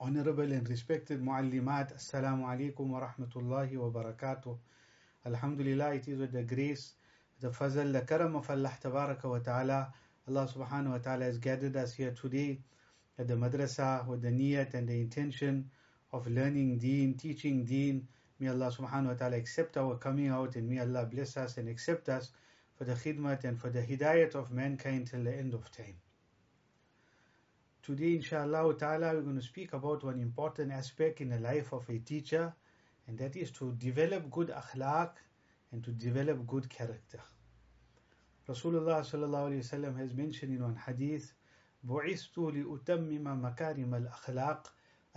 Honorable and respected Muallimat, Assalamu alaikum wa rahmatullahi wa barakatuh. Alhamdulillah, it is with the grace, the fazl, the karam of Allah tabaraka wa ta'ala. Allah subhanahu wa ta'ala has gathered us here today at the madrasa with the niyat and the intention of learning deen, teaching deen. May Allah subhanahu wa ta'ala accept our coming out and may Allah bless us and accept us for the khidmat and for the hidayat of mankind till the end of time. Today, inshallah ta'ala, we're going to speak about one important aspect in the life of a teacher, and that is to develop good akhlaq and to develop good character. Rasulullah sallallahu alayhi wasallam has mentioned in one hadith, بُعِثْتُ لِأُتَمِّمَ مَكَارِمَ الْأَخْلَاقِ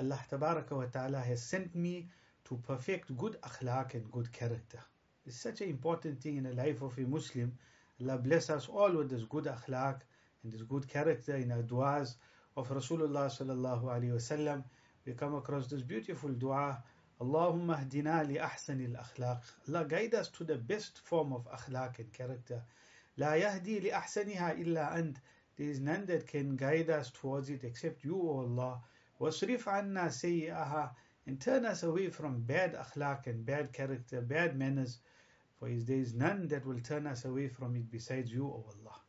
Allah tabaraka wa ta'ala has sent me to perfect good akhlaq and good character. It's such an important thing in the life of a Muslim. Allah bless us all with this good akhlaq and this good character in our du'as of Rasulullah sallallahu alaihi wasallam, we come across this beautiful dua. Allahumma hdina li ahsani al-akhlaq. Allah guide us to the best form of akhlaq and character. La yahdi li ahsaniha illa ant. There is none that can guide us towards it except you, O Allah. Wasrif anna sayyi'aha. And turn us away from bad akhlaq and bad character, bad manners. For there is none that will turn us away from it besides you, O Allah.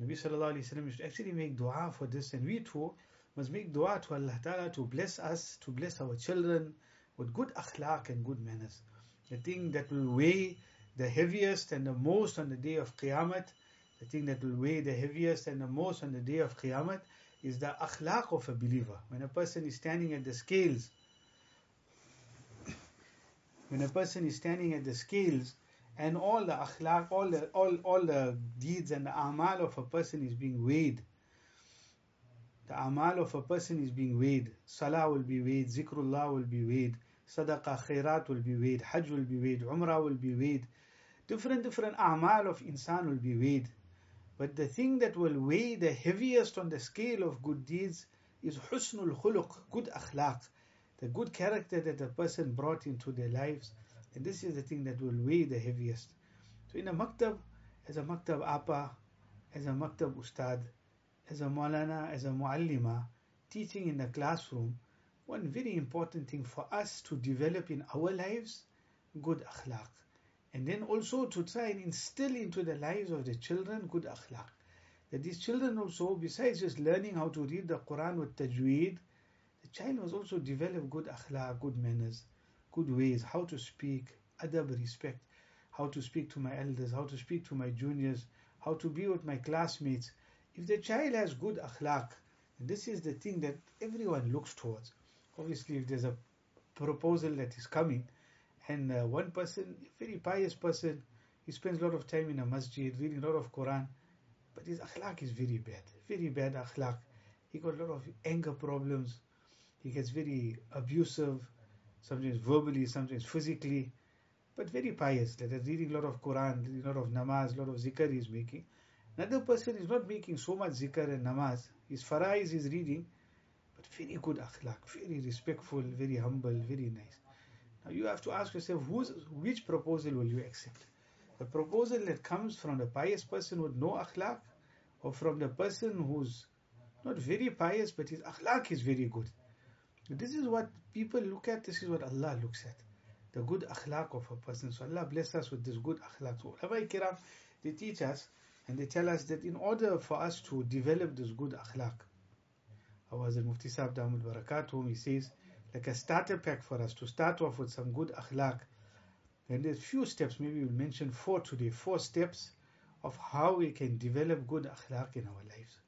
Nabi Sallallahu Alaihi should actually make dua for this and we too must make dua to Allah Ta'ala to bless us, to bless our children with good akhlaq and good manners. The thing that will weigh the heaviest and the most on the day of Qiyamah, the thing that will weigh the heaviest and the most on the day of Qiyamah is the akhlaq of a believer. When a person is standing at the scales, when a person is standing at the scales, and all the akhlaq, all the all, all the deeds and the amal of a person is being weighed. The amal of a person is being weighed. Salah will be weighed, zikrullah will be weighed, sadaqah khairat will be weighed, hajj will be weighed, umrah will be weighed. Different different amal of insan will be weighed. But the thing that will weigh the heaviest on the scale of good deeds is husnul khuluq, good akhlaq, the good character that a person brought into their lives. And this is the thing that will weigh the heaviest. So in a maktab, as a maktab apa, as a maktab ustad, as a maulana, as a muallima, teaching in the classroom, one very important thing for us to develop in our lives, good akhlaq. And then also to try and instill into the lives of the children good akhlaq. That these children also, besides just learning how to read the Quran with tajweed, the child must also develop good akhlaq, good manners good ways, how to speak, adab, respect, how to speak to my elders, how to speak to my juniors, how to be with my classmates. If the child has good akhlaq, this is the thing that everyone looks towards. Obviously, if there's a proposal that is coming, and uh, one person, very pious person, he spends a lot of time in a masjid, reading a lot of Quran, but his akhlaq is very bad, very bad akhlaq. He got a lot of anger problems. He gets very abusive sometimes verbally, sometimes physically, but very pious. That is reading a lot of Quran, a lot of namaz, a lot of zikr is making. Another person is not making so much zikr and namaz. His farais is reading, but very good akhlaq, very respectful, very humble, very nice. Now you have to ask yourself, which proposal will you accept? The proposal that comes from the pious person with no akhlaq, or from the person who's not very pious, but his akhlaq is very good. This is what people look at, this is what Allah looks at. The good akhlaq of a person. So Allah bless us with this good akhlaq. So kiram, they teach us and they tell us that in order for us to develop this good akhlaq, our Mufti Sahib Damul Barakatum, he says, like a starter pack for us to start off with some good akhlaq. And there's few steps, maybe we'll mention four today, four steps of how we can develop good akhlaq in our lives.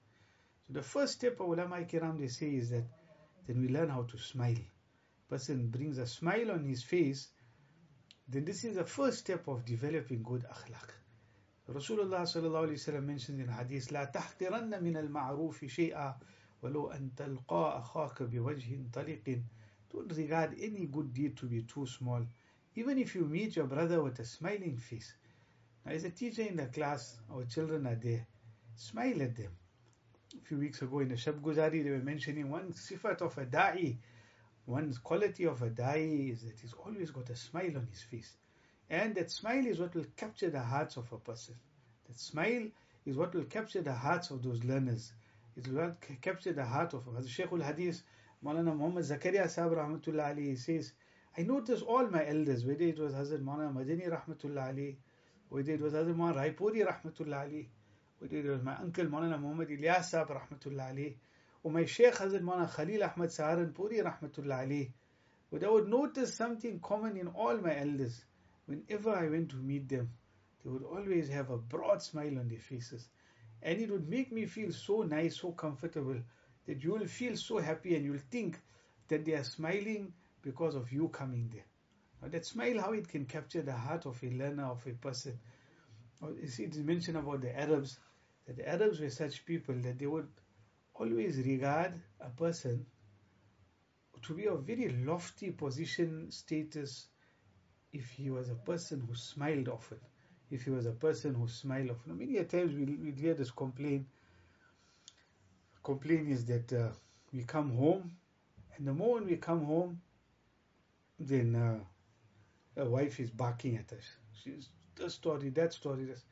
So the first step of ulama kiram, they say is that then we learn how to smile. Person brings a smile on his face, then this is the first step of developing good akhlaq. Rasulullah sallallahu alayhi wasallam mentions in hadith, لا تحقرن من المعروف شيئا ولو أن تلقى أخاك بوجه طليق. Don't regard any good deed to be too small. Even if you meet your brother with a smiling face. Now, as a teacher in the class, our children are there. Smile at them. A few weeks ago in the Shab Guzari, they were mentioning one sifat of a da'i. One quality of a da'i is that he's always got a smile on his face. And that smile is what will capture the hearts of a person. That smile is what will capture the hearts of those learners. It will capture the heart of Hazrat Shaykh al-Hadith, Maulana Muhammad Zakaria Sahib Rahmatullah Ali, says, I notice all my elders, whether it was Hazrat Maulana Madani Rahmatullah Ali, whether it was Hazrat Maulana Raipuri Rahmatullah Ali, it was my uncle Maulana Muhammad Ilyas Sahib Rahmatullah Ali, or my Sheikh Hazrat Maulana Khalil Ahmad Saharanpuri Rahmatullah Ali, but I would notice something common in all my elders. Whenever I went to meet them, they would always have a broad smile on their faces. And it would make me feel so nice, so comfortable, that you will feel so happy and you'll think that they are smiling because of you coming there. Now that smile, how it can capture the heart of a learner, of a person. You see, it's mentioned about the Arabs, that the Arabs were such people that they would always regard a person to be of very lofty position, status, if he was a person who smiled often if he was a person who smiled often. Many a times we, we hear this complaint. Complaint is that uh, we come home, and the moment we come home, then uh, a wife is barking at us. She's this story, that story. This.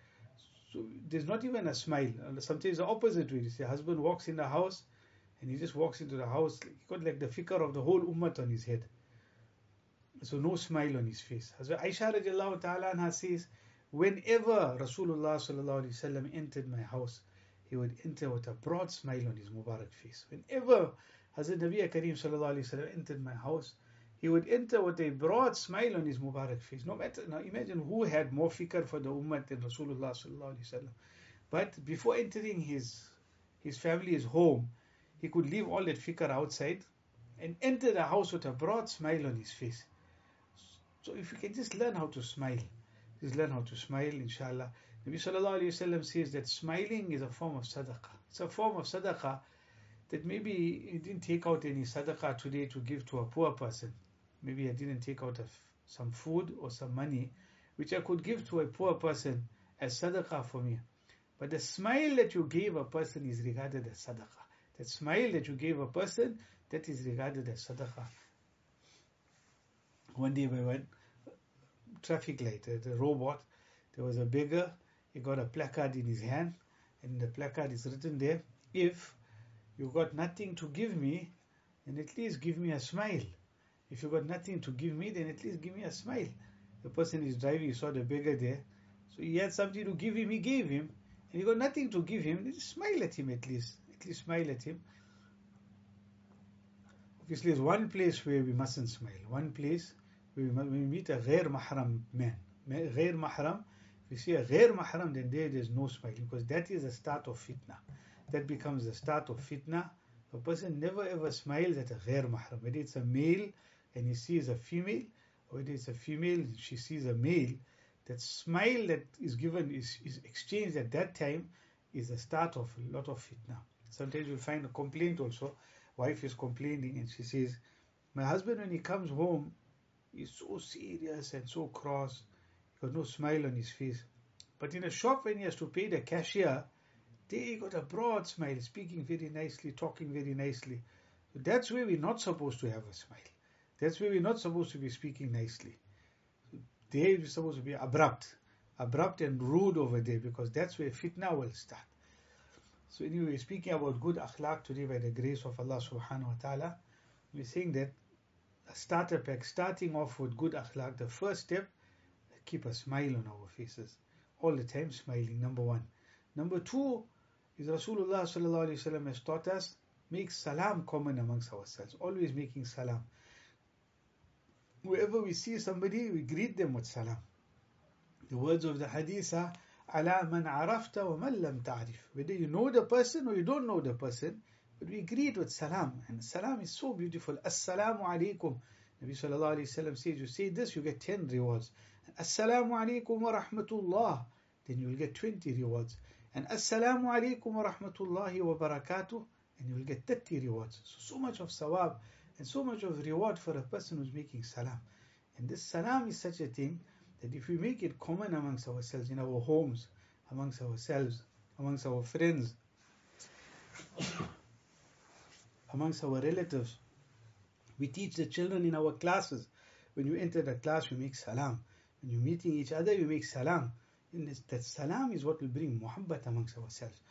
So there's not even a smile. Sometimes the opposite way. See, husband walks in the house, and he just walks into the house. He got like the fikr of the whole ummah on his head. So no smile on his face. As Aisha radiallahu ta'ala says, Whenever Rasulullah entered my house, he would enter with a broad smile on his Mubarak face. Whenever Hazrat Nabi Kareem sallallahu entered my house, he would enter with a broad smile on his Mubarak face. No matter now, imagine who had more fikr for the ummah than Rasulullah sallallahu But before entering his his family's home, he could leave all that fikr outside and enter the house with a broad smile on his face. So if you can just learn how to smile just learn how to smile, inshallah. Nabi Sallallahu Alaihi Wasallam says that smiling is a form of sadaqah. It's a form of sadaqah that maybe he didn't take out any sadaqah today to give to a poor person. Maybe I didn't take out some food or some money, which I could give to a poor person as sadaqah for me. But the smile that you gave a person is regarded as sadaqah. That smile that you gave a person, that is regarded as sadaqah. One day we went traffic light, uh, the robot. There was a beggar. He got a placard in his hand, and the placard is written there: "If you got nothing to give me, then at least give me a smile. If you got nothing to give me, then at least give me a smile." The person is driving. He saw the beggar there, so he had something to give him. He gave him, and he got nothing to give him. Just smile at him at least. At least smile at him. Obviously, there's one place where we mustn't smile. One place we, we meet a ghair mahram man. Ghair mahram, if you see a ghair mahram, then there is no smiling because that is the start of fitna. That becomes the start of fitna. A person never ever smiles at a ghair mahram. Whether it's a male and he sees a female, or it's a female she sees a male, that smile that is given, is, is exchanged at that time, is the start of a lot of fitna. Sometimes you'll find a complaint also. Wife is complaining and she says, My husband, when he comes home, He's so serious and so cross. He got no smile on his face. But in a shop, when he has to pay the cashier, they got a broad smile, speaking very nicely, talking very nicely. That's where we're not supposed to have a smile. That's where we're not supposed to be speaking nicely. They are supposed to be abrupt, abrupt and rude over there because that's where fitna will start. So anyway, speaking about good akhlaq today by the grace of Allah subhanahu wa ta'ala, we're saying that a starter pack, starting off with good akhlaq, the first step, keep a smile on our faces. All the time smiling, number one. Number two is Rasulullah sallallahu alaihi wasallam has taught us, make salam common amongst ourselves. Always making salam. Wherever we see somebody, we greet them with salam. The words of the hadith are, ala man arafta wa man lam ta'rif. Whether you know the person or you don't know the person, but we greet with salam, and salam is so beautiful. Assalamu alaikum. Nabi sallallahu alayhi wasallam says, you say this, you get 10 rewards. Assalamu alaikum wa rahmatullah. Then you will get 20 rewards. And Assalamu alaikum wa rahmatullahi wa barakatuh. And you will get 30 rewards. So, so much of sawab and so much of reward for a person who's making salam. And this salam is such a thing that if we make it common amongst ourselves, in our homes, amongst ourselves, amongst our friends, amongst our relatives, we teach the children in our classes. When you enter the class, you make salam. When you're meeting each other, you make salam. And that salam is what will bring muhabbat amongst ourselves.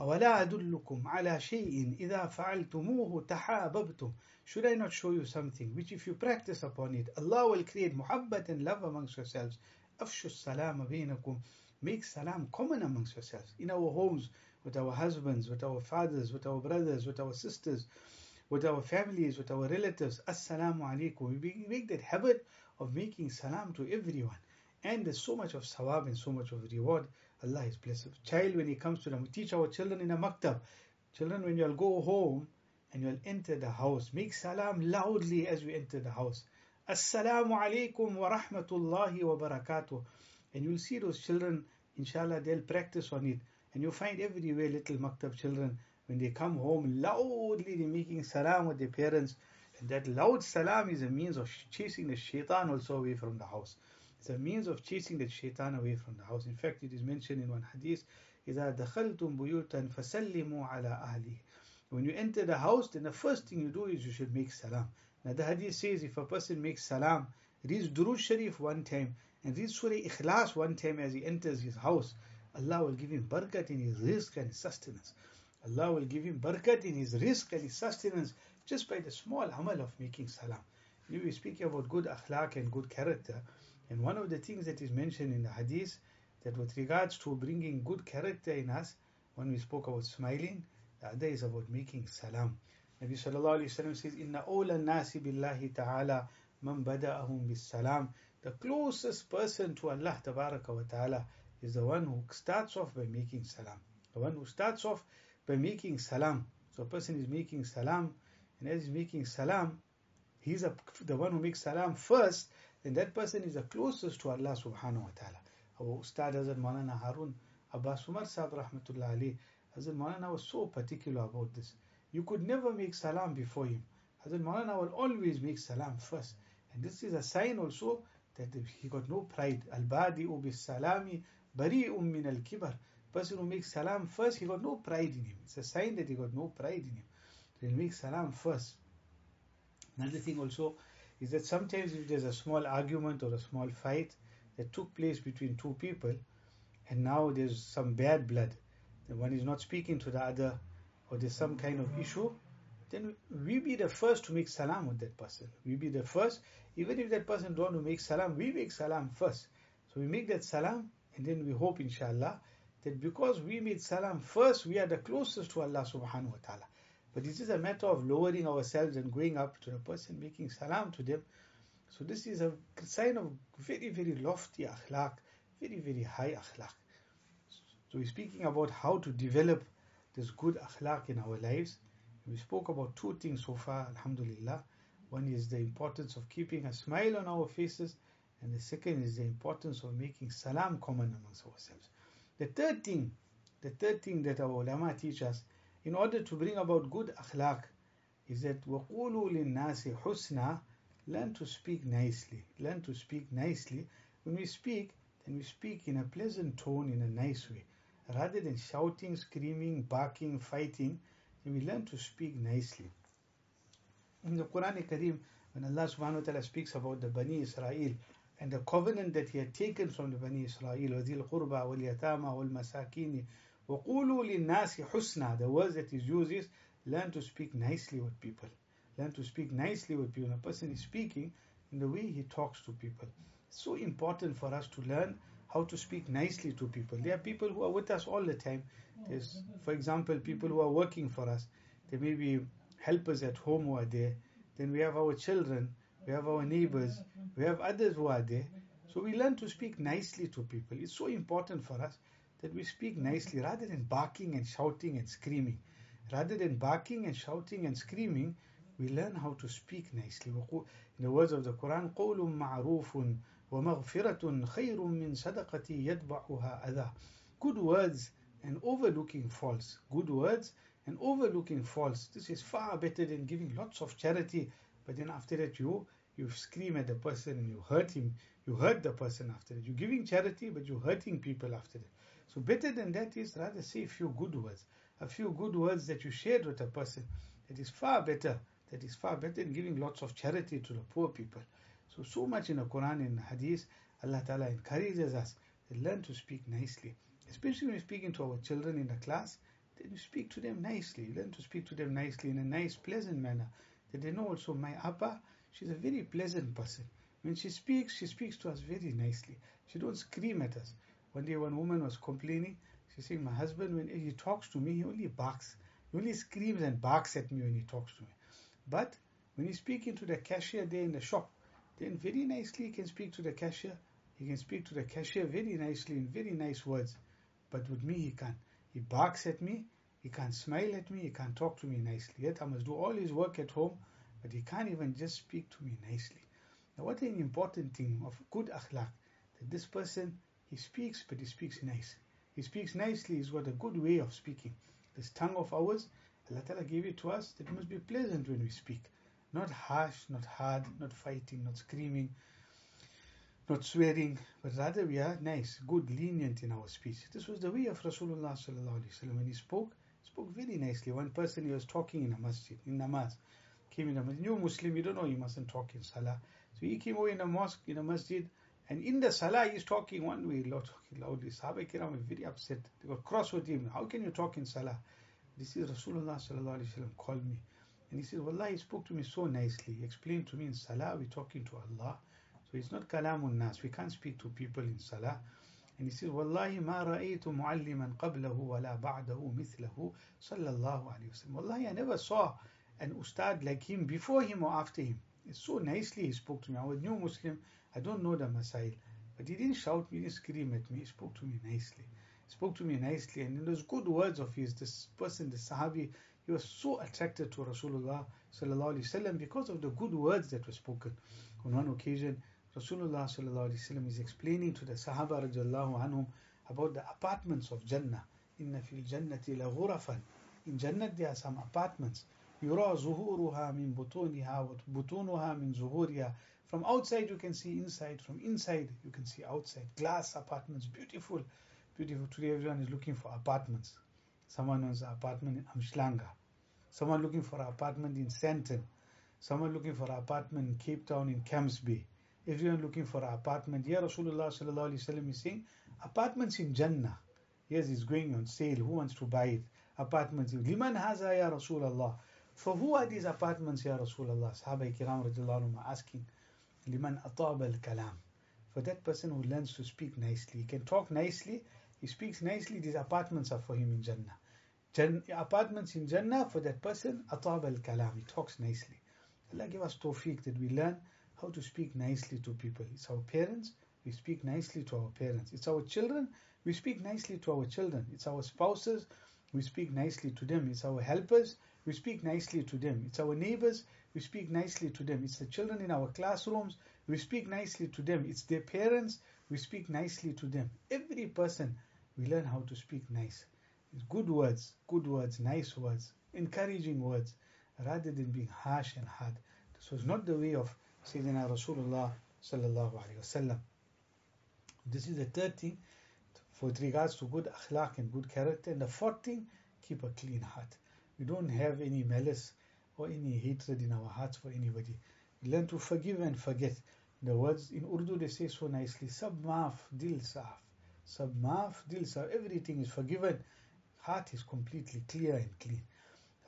أولا أدلكم على شيء إذا فعلتموه تحاببتم Should I not show you something which if you practice upon it, Allah will create muhabbat and love amongst yourselves. أفشوا السلام بينكم Make salam common amongst yourselves. In our homes, with our husbands, with our fathers, with our brothers, with our sisters, with our families, with our relatives. Assalamu alaikum. We make that habit of making salam to everyone. And there's so much of sawab and so much of reward. Allah is blessed. Child, when he comes to them, we teach our children in a maktab. Children, when you'll go home and you'll enter the house, make salam loudly as you enter the house. Assalamu alaikum wa rahmatullahi wa barakatuh. And you'll see those children, inshallah, they'll practice on it. And you'll find everywhere little maktab children, when they come home, loudly they're making salam with their parents. And that loud salam is a means of chasing the shaitan also away from the house. It's a means of chasing the shaitan away from the house. In fact, it is mentioned in one hadith, إِذَا دَخَلْتُمْ بُيُوتًا فَسَلِّمُوا عَلَىٰ أَهْلِهِ When you enter the house, then the first thing you do is you should make salam. Now the hadith says if a person makes salam, reads Durood Sharif one time, and reads Surah Ikhlas one time as he enters his house, Allah will give him barakat in his rizq and his sustenance. Allah will give him barakat in his rizq and his sustenance just by the small amal of making salam. You speak about good akhlaq and good character. And one of the things that is mentioned in the hadith that with regards to bringing good character in us, when we spoke about smiling, the other is about making salam. Nabi sallallahu alayhi wa says, Inna awla nasi billahi ta'ala man bada'ahum bis salam. The closest person to Allah tabaraka wa ta'ala is the one who starts off by making salam. The one who starts off by making salam. So a person is making salam, and as he's making salam, he's a, the one who makes salam first, then that person is the closest to Allah subhanahu wa ta'ala. Our Ustad Hazrat Maulana Harun Abbas Umar Sahib Rahmatullah Ali, Hazrat Maulana was so particular about this. You could never make salam before him. Hazrat Maulana will always make salam first. And this is a sign also that he got no pride. Al-Badi'u salami bari'um min al-kibar. Person who makes salam first, he got no pride in him. It's a sign that he got no pride in him. So he makes salam first. Another thing also is that sometimes if there's a small argument or a small fight that took place between two people, and now there's some bad blood, then one is not speaking to the other, or there's some kind of issue, then we be the first to make salam with that person. We be the first, even if that person don't want to make salam, we make salam first. So we make that salam, and then we hope, inshallah, that because we made salam first, we are the closest to Allah subhanahu wa ta'ala. But this is a matter of lowering ourselves and going up to the person, making salam to them. So this is a sign of very, very lofty akhlaq, very, very high akhlaq. So we're speaking about how to develop this good akhlaq in our lives. We spoke about two things so far, alhamdulillah. One is the importance of keeping a smile on our faces, and the second is the importance of making salam common amongst ourselves. The third thing, the third thing that our ulama teach us in order to bring about good akhlaq is that وَقُولُوا لِلنَّاسِ حُسْنًا Learn to speak nicely. Learn to speak nicely. When we speak, then we speak in a pleasant tone, in a nice way. Rather than shouting, screaming, barking, fighting, then we learn to speak nicely. In the Quran Kareem, when Allah subhanahu wa ta'ala speaks about the Bani Israel and the covenant that He had taken from the Bani Israel, وَذِي الْقُرْبَى وَالْيَتَامَى وَالْمَسَاكِينِ وَقُولُوا لِلنَّاسِ حُسْنًا The words that is used is learn to speak nicely with people. Learn to speak nicely with people. A person is speaking in the way he talks to people. It's so important for us to learn how to speak nicely to people. There are people who are with us all the time. There's, for example, people who are working for us. There may be helpers at home who are there. Then we have our children, we have our neighbors, we have others who are there. So we learn to speak nicely to people. It's so important for us that we speak nicely rather than barking and shouting and screaming. Rather than barking and shouting and screaming, we learn how to speak nicely. In the words of the Quran, قول معروف ومغفرة خير من صدقة يتبعها أذى. Good words and overlooking faults. Good words and overlooking faults. This is far better than giving lots of charity, but then after that you you scream at the person and you hurt him, you hurt the person after that. You're giving charity, but you're hurting people after that. So better than that is rather say a few good words, a few good words that you shared with a person. That is far better. That is far better than giving lots of charity to the poor people. So so much in the Quran and Hadith, Allah Ta'ala encourages us to learn to speak nicely. Especially when we're speaking to our children in the class, then you speak to them nicely. Learn to speak to them nicely in a nice, pleasant manner. That they know also my Appa, she's a very pleasant person. When she speaks, she speaks to us very nicely. She don't scream at us. One day one woman was complaining. She saying, my husband, when he talks to me, he only barks. He only screams and barks at me when he talks to me. But when he's speaking to the cashier there in the shop, then very nicely he can speak to the cashier. He can speak to the cashier very nicely in very nice words. But with me, he can't. He barks at me. He can't smile at me. He can't talk to me nicely. Yet I must do all his work at home, but he can't even just speak to me nicely. Now, what an important thing of good akhlaq that this person he speaks, but he speaks nice. He speaks nicely. He's got a good way of speaking. This tongue of ours, Allah Ta'ala gave it to us that it must be pleasant when we speak. Not harsh, not hard, not fighting, not screaming, not swearing, but rather we are nice, good, lenient in our speech. This was the way of Rasulullah sallallahu alaihi wasallam. When he spoke, spoke very nicely. One person he was talking in a masjid, in namaz, came in a masjid. New Muslim, you don't know you mustn't talk in salah. So he came over in a mosque, in a masjid, and in the salah he's talking one way, talking loudly. Sahaba kiram were very upset. They were cross with him. How can you talk in salah? This is Rasulullah sallallahu alaihi wasallam called me. And he said, Wallah, he spoke to me so nicely. He explained to me in salah, we're talking to Allah. So it's not kalamun nas. We can't speak to people in salah. And he says, Wallahi ma ra'aytu mu'alliman qablahu wa la ba'dahu mithlahu sallallahu alayhi wasallam. Wallahi, I never saw an ustad like him before him or after him. It's so nicely he spoke to me. I was a new Muslim. I don't know the masail. But he didn't shout me, he didn't scream at me. He spoke to me nicely. He spoke to me nicely. And in those good words of his, this person, the Sahabi, he was so attracted to Rasulullah sallallahu alaihi wasallam because of the good words that were spoken. On one occasion, Rasulullah wasallam is explaining to the Sahaba anhum about the apartments of Jannah. Inna fil jannati la. In Jannah there are some apartments. يرى ظهورها من بطونها وبطونها من ظهورها. From outside you can see inside from inside you can see outside. Glass apartments beautiful beautiful. Today everyone is looking for apartments. Someone wants an apartment in Umhlanga. Someone looking for an apartment in Sandton someone looking for an apartment in Cape Town in Camps Bay. Everyone looking for an apartment. Here Rasulullah sallallahu alaihi wasallam is saying apartments in Jannah. Yes it's going on sale. Who wants to buy it? Apartments in Liman haza ya Rasulullah? For who are these apartments ya Rasulullah? Sahaba kiram asking. Liman al kalam. For that person who learns to speak nicely. He can talk nicely. He speaks nicely. These apartments are for him in Jannah. Jan- apartments in Jannah for that person, atab al kalam. He talks nicely. Allah give us tawfiq that we learn how to speak nicely to people. It's our parents, we speak nicely to our parents. It's our children, we speak nicely to our children. It's our spouses, we speak nicely to them. It's our helpers, we speak nicely to them. It's our neighbors, we speak nicely to them. It's the children in our classrooms, we speak nicely to them. It's their parents, we speak nicely to them. Every person, we learn how to speak nice. It's good words, good words, nice words, encouraging words, rather than being harsh and hard. This was not the way of Sayyidina Rasulullah sallallahu alaihi wasallam. This is the third thing with regards to good akhlaq and good character. And the fourth thing, keep a clean heart. We don't have any malice or any hatred in our hearts for anybody. We learn to forgive and forget. The words in Urdu they say so nicely, Sab maaf dil saaf. Sab maaf dil saaf. Everything is forgiven. Heart is completely clear and clean.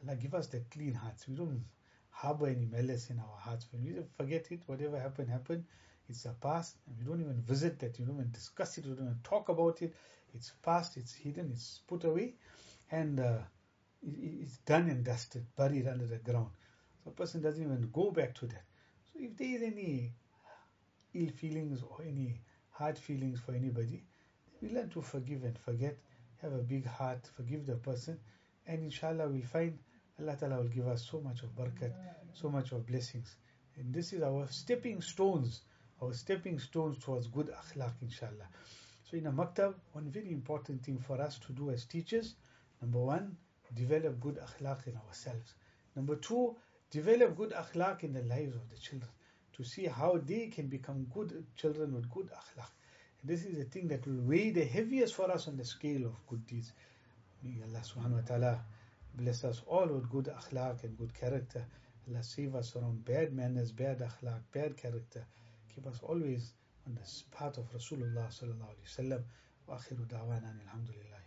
Allah give us that clean hearts. We don't harbor any malice in our hearts. When we forget it, whatever happened, happened. It's a past, and we don't even visit that. We don't even discuss it. We don't even talk about it. It's past. It's hidden. It's put away, and uh, it's done and dusted, buried under the ground. So a person doesn't even go back to that. So if there is any ill feelings or any hard feelings for anybody, we learn to forgive and forget. Have a big heart. Forgive the person, and inshallah we'll find Allah Ta'ala will give us so much of barakat, so much of blessings. And this is our stepping stones, our stepping stones towards good akhlaq, inshallah. So in a maktab, one very important thing for us to do as teachers, number one, develop good akhlaq in ourselves. Number two, develop good akhlaq in the lives of the children, to see how they can become good children with good akhlaq. This is the thing that will weigh the heaviest for us on the scale of good deeds. May Allah subhanahu wa ta'ala bless us all with good akhlaq and good character. Allah save us from bad manners, bad akhlaq, bad character. Keep us always on the path of Rasulullah sallallahu wasallam. Wa akhiru da'wana alhamdulillah.